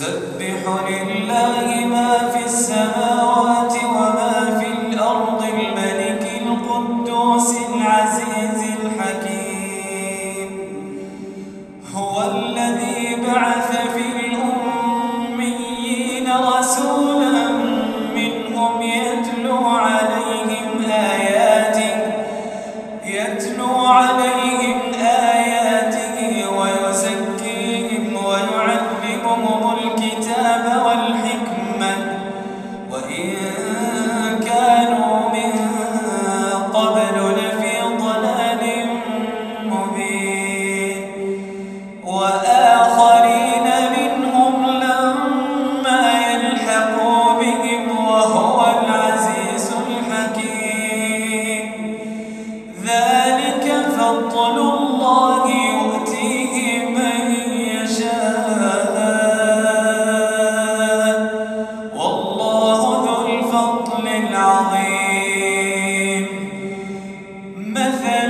يسبح لله ما في السماوات وما في الأرض الملك القدوس العزيز مثل